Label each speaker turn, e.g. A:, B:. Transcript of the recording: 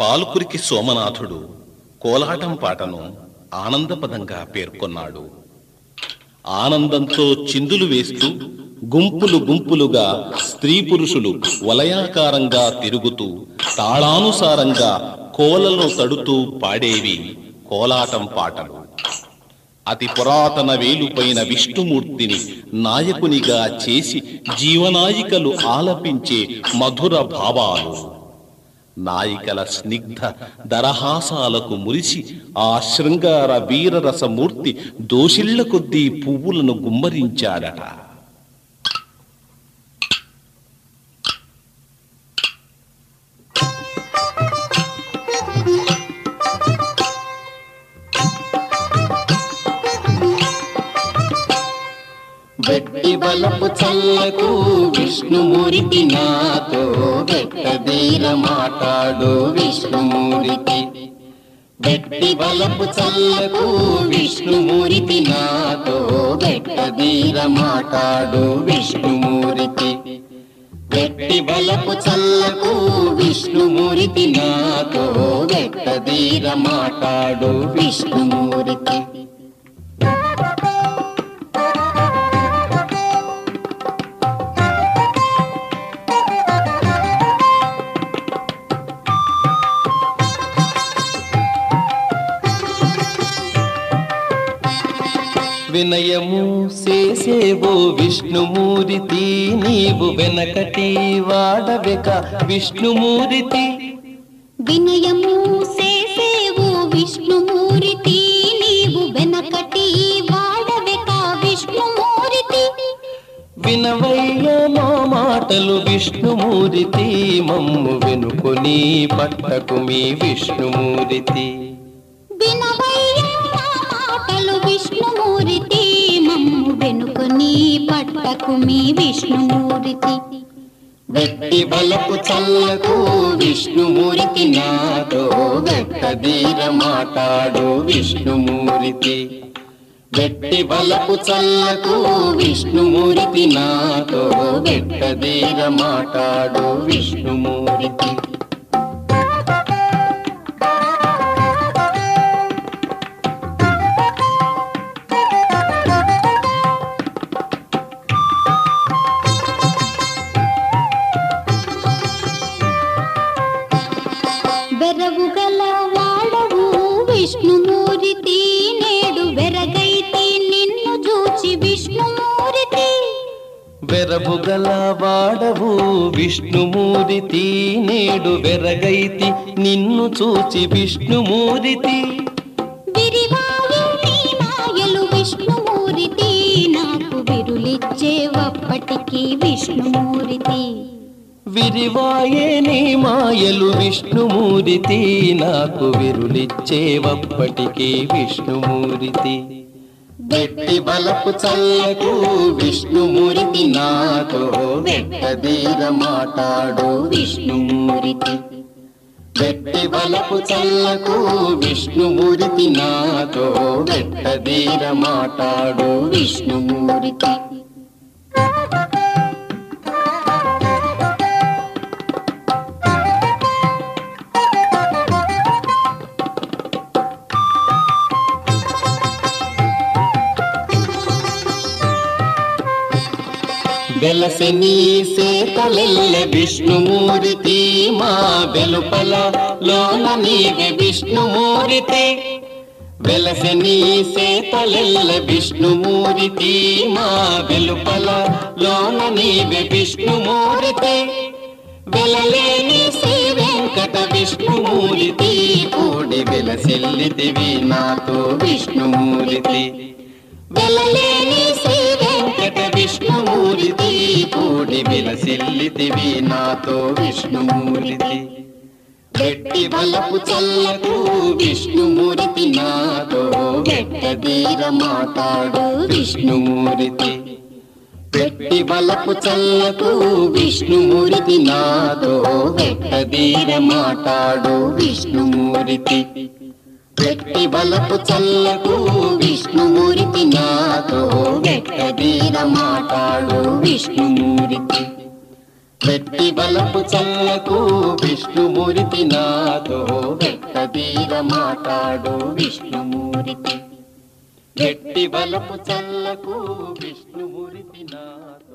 A: పాల్కురికి సోమనాథుడు కోలాటం పాటను ఆనందపదంగా పేర్కొన్నాడు. ఆనందంతో చిందులు వేస్తూ గుంపులు గుంపులుగా స్త్రీ పురుషులు వలయాకారంగా తిరుగుతూ తాళానుసారంగా కోలలను తడుతూ పాడేవి కోలాటం పాటలు. అతి పురాతన వేలుపైన విష్ణుమూర్తిని నాయకునిగా చేసి జీవనాయికలు ఆలపించే మధుర భావాలు. నాయికల స్నిగ్ధ దరహాసాలకు మురిసి ఆ శృంగార వీరరసమూర్తి దోషిళ్ళ కొద్దీ పువ్వులను గుమ్మరించాడట.
B: వెట్టి బలపు చల్లకు విష్ణుమూర్తి నాతో వెట్టదీర మాటాడు విష్ణుమూర్తి. గట్టి బలపు చల్లకు విష్ణుమూర్తి నాతో వెట్టదీర మాటాడు విష్ణుమూర్తి. గట్టి బలపు చల్లకు విష్ణుమూర్తి నాతో వెట్టదీర మాటాడు విష్ణుమూర్తి. వినయము చేసేవో విష్ణుమూర్తి నీవు వెనకటి వాడవెక విష్ణుమూర్తి.
C: వినయము చేసేవు విష్ణుమూర్తి నీవు వెనకటి వాడవెక విష్ణుమూర్తి.
B: వినవయ్య మా మాటలు విష్ణుమూర్తి మమ్ము వెనుకొని పట్టకు మీ విష్ణుమూర్తి.
C: వినవయ్య పట్టకు మీ విష్ణుమూర్తి.
B: వెట్టి బలపు చల్లకు విష్ణుమూర్తి నాతో వెట్టదీర మాటాడు విష్ణుమూర్తి. వెట్టి బలపు చల్లకు విష్ణుమూర్తి నాతో వెట్టదీర మాటాడు విష్ణుమూర్తి.
C: వెరవు గల వాడవు. విష్ణుమూర్తి నేడు వెరగైతే నిన్ను చూచి విష్ణుమూర్తి
B: వెరబు గల వాడవు. విష్ణుమూర్తి నేడు వెరగైతి నిన్ను చూచి విష్ణుమూర్తి
C: విష్ణుమూర్తి నాకు విరులిచ్చేవప్పటికీ విష్ణుమూర్తి
B: విరివాయే నీ మాయలు విష్ణుమూరితి. నాకు విరులిచ్చేవప్పటికీ విష్ణుమూరితి. గట్టి బలపు చల్లకు విష్ణుమూరితి నాతో. వెట్టదీర మాట్లాడు విష్ణుమూరితి. గట్టి బలపు చల్లకు విష్ణుమూరితి నాతో. వెట్టదీర మాట్లాడు విష్ణుమూరితి. వెలసని సేతలెల్ల విష్ణుమూర్తి మా వెలుపల లోన నీవే విష్ణుమూర్తి. నీ సేతలెల్ల విష్ణుమూర్తి మా వెలుపల లోన నీవే విష్ణుమూర్తి. వెలలేని శ్రీ వెంకట విష్ణుమూర్తి కూడి వెలసెల్లితివి నాతో విష్ణుమూర్తి. వెలలేని శ్రీ వెంకట విష్ణుమూర్తి కూడి విలసిల్లితివి నాతో విష్ణుమూర్తి. గట్టి బలపు చల్లకు విష్ణుమూర్తి నాతో వెట్టదీర మాట్లాడు విష్ణుమూర్తి. వెట్టి బలపు చల్లకు విష్ణుమూర్తి నాతో వెట్టదీర మాట్లాడు విష్ణుమూర్తి. వెట్టి బలపు చల్లకు విష్ణుమూర్తి నాతో వెట్టదీర మాటాడు విష్ణుమూర్తి. వెట్టి బలపు చల్లకు విష్ణుమూర్తి నాతో వెట్టదీర మాటాడు విష్ణుమూర్తి. వెట్టి బలపు చల్లకు విష్ణుమూర్తి నాతో